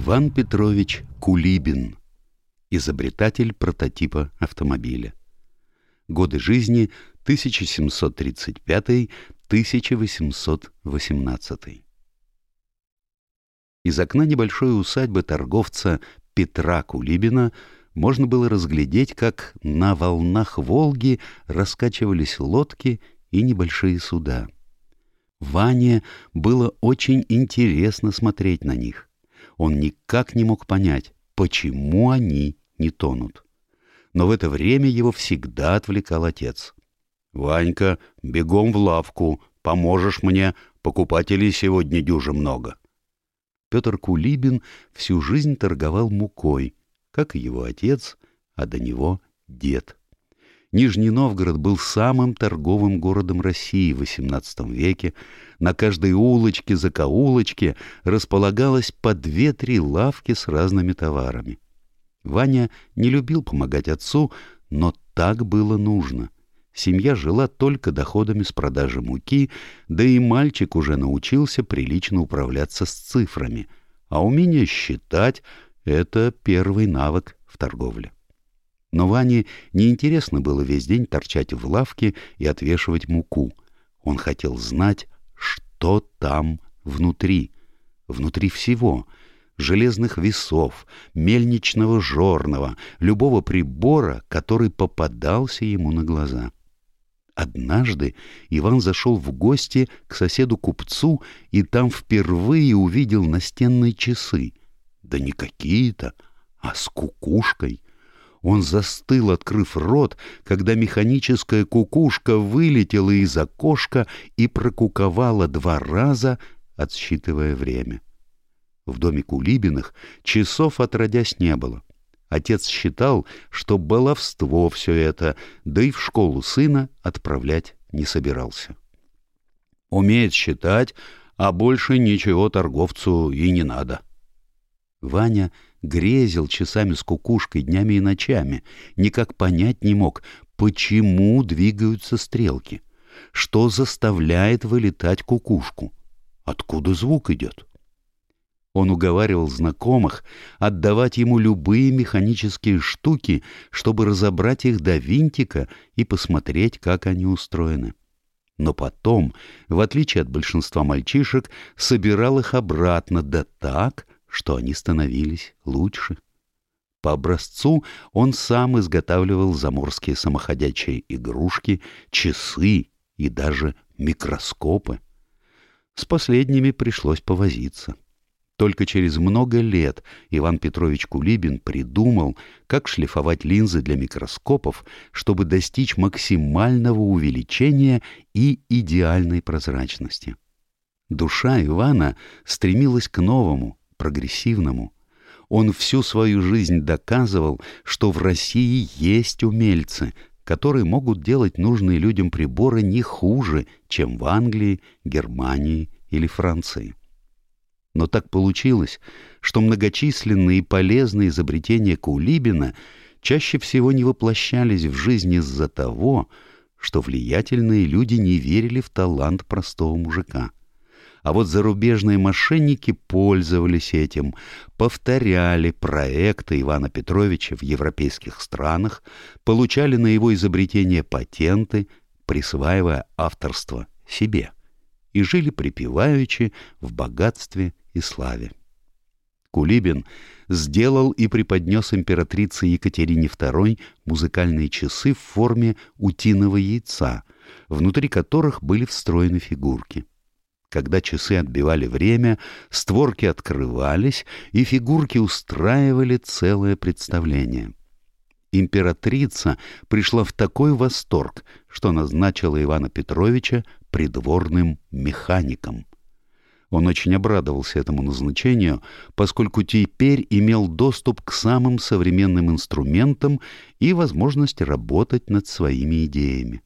Иван Петрович Кулибин, изобретатель прототипа автомобиля. Годы жизни 1735-1818. Из окна небольшой усадьбы торговца Петра Кулибина можно было разглядеть, как на волнах Волги раскачивались лодки и небольшие суда. Ване было очень интересно смотреть на них. Он никак не мог понять, почему они не тонут. Но в это время его всегда отвлекал отец. «Ванька, бегом в лавку, поможешь мне, покупателей сегодня дюже много». Петр Кулибин всю жизнь торговал мукой, как и его отец, а до него дед. Нижний Новгород был самым торговым городом России в XVIII веке. На каждой улочке, закоулочке располагалось по две-три лавки с разными товарами. Ваня не любил помогать отцу, но так было нужно. Семья жила только доходами с продажи муки, да и мальчик уже научился прилично управляться с цифрами, а умение считать — это первый навык в торговле. Но Ване неинтересно было весь день торчать в лавке и отвешивать муку. Он хотел знать, что там внутри. Внутри всего — железных весов, мельничного жорного, любого прибора, который попадался ему на глаза. Однажды Иван зашел в гости к соседу-купцу и там впервые увидел настенные часы. Да не какие-то, а с кукушкой — он застыл, открыв рот, когда механическая кукушка вылетела из окошка и прокуковала два раза, отсчитывая время. В доме Кулибиных часов отродясь не было. Отец считал, что баловство все это, да и в школу сына отправлять не собирался. Умеет считать, а больше ничего торговцу и не надо. Ваня — грезил часами с кукушкой днями и ночами, никак понять не мог, почему двигаются стрелки, что заставляет вылетать кукушку, откуда звук идет. Он уговаривал знакомых отдавать ему любые механические штуки, чтобы разобрать их до винтика и посмотреть, как они устроены. Но потом, в отличие от большинства мальчишек, собирал их обратно, да так, что они становились лучше. По образцу он сам изготавливал заморские самоходячие игрушки, часы и даже микроскопы. С последними пришлось повозиться. Только через много лет Иван Петрович Кулибин придумал, как шлифовать линзы для микроскопов, чтобы достичь максимального увеличения и идеальной прозрачности. Душа Ивана стремилась к новому, прогрессивному. Он всю свою жизнь доказывал, что в России есть умельцы, которые могут делать нужные людям приборы не хуже, чем в Англии, Германии или Франции. Но так получилось, что многочисленные и полезные изобретения Кулибина чаще всего не воплощались в жизнь из-за того, что влиятельные люди не верили в талант простого мужика а вот зарубежные мошенники пользовались этим, повторяли проекты Ивана Петровича в европейских странах, получали на его изобретение патенты, присваивая авторство себе, и жили припеваючи в богатстве и славе. Кулибин сделал и преподнес императрице Екатерине II музыкальные часы в форме утиного яйца, внутри которых были встроены фигурки. Когда часы отбивали время, створки открывались, и фигурки устраивали целое представление. Императрица пришла в такой восторг, что назначила Ивана Петровича придворным механиком. Он очень обрадовался этому назначению, поскольку теперь имел доступ к самым современным инструментам и возможность работать над своими идеями.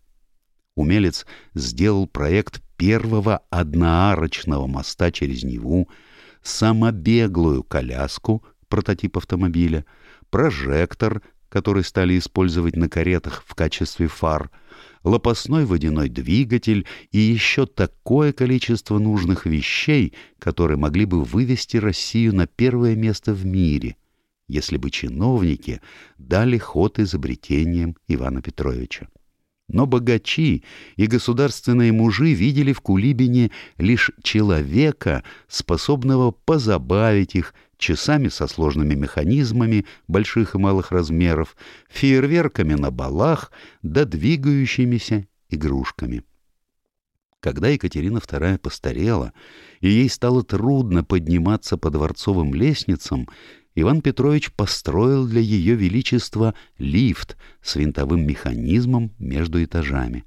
Умелец сделал проект первого одноарочного моста через Неву, самобеглую коляску, прототип автомобиля, прожектор, который стали использовать на каретах в качестве фар, лопастной водяной двигатель и еще такое количество нужных вещей, которые могли бы вывести Россию на первое место в мире, если бы чиновники дали ход изобретениям Ивана Петровича. Но богачи и государственные мужи видели в Кулибине лишь человека, способного позабавить их часами со сложными механизмами больших и малых размеров, фейерверками на балах да двигающимися игрушками. Когда Екатерина II постарела, и ей стало трудно подниматься по дворцовым лестницам, Иван Петрович построил для ее величества лифт с винтовым механизмом между этажами.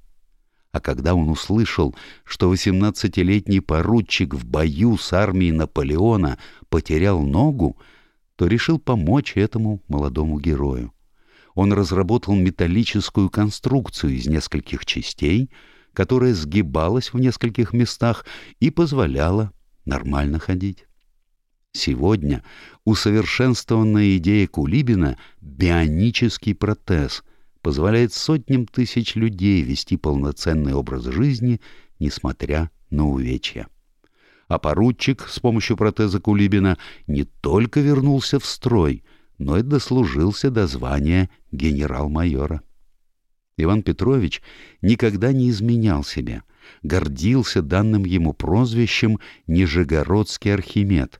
А когда он услышал, что восемнадцатилетний поручик в бою с армией Наполеона потерял ногу, то решил помочь этому молодому герою. Он разработал металлическую конструкцию из нескольких частей, которая сгибалась в нескольких местах и позволяла нормально ходить. Сегодня усовершенствованная идея Кулибина — бионический протез — позволяет сотням тысяч людей вести полноценный образ жизни, несмотря на увечья. А поручик с помощью протеза Кулибина не только вернулся в строй, но и дослужился до звания генерал-майора. Иван Петрович никогда не изменял себе, гордился данным ему прозвищем «Нижегородский Архимед»,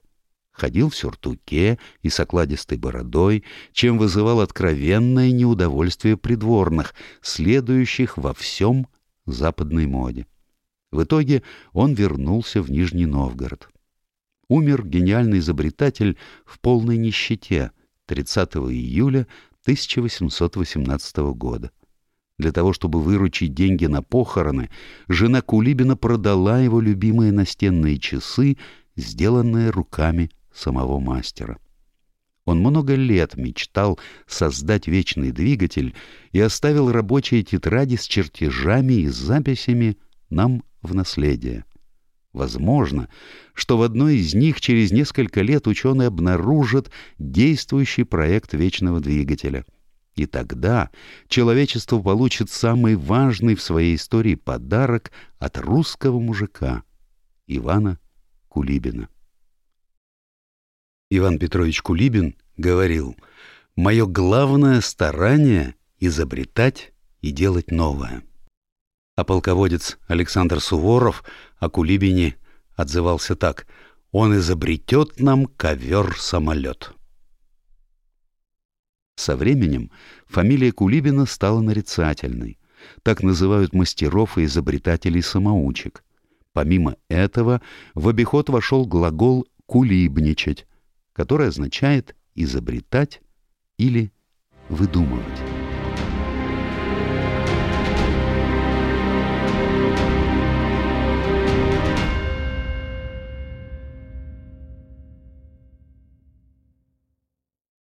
ходил в сюртуке и с окладистой бородой, чем вызывал откровенное неудовольствие придворных, следующих во всем западной моде. В итоге он вернулся в Нижний Новгород. Умер гениальный изобретатель в полной нищете 30 июля 1818 года. Для того, чтобы выручить деньги на похороны, жена Кулибина продала его любимые настенные часы, сделанные руками самого мастера. Он много лет мечтал создать вечный двигатель и оставил рабочие тетради с чертежами и записями нам в наследие. Возможно, что в одной из них через несколько лет ученые обнаружат действующий проект вечного двигателя. И тогда человечество получит самый важный в своей истории подарок от русского мужика Ивана Кулибина. Иван Петрович Кулибин говорил, «Мое главное старание — изобретать и делать новое». А полководец Александр Суворов о Кулибине отзывался так, «Он изобретет нам ковер-самолет». Со временем фамилия Кулибина стала нарицательной. Так называют мастеров и изобретателей-самоучек. Помимо этого в обиход вошел глагол «кулибничать», которое означает изобретать или выдумывать.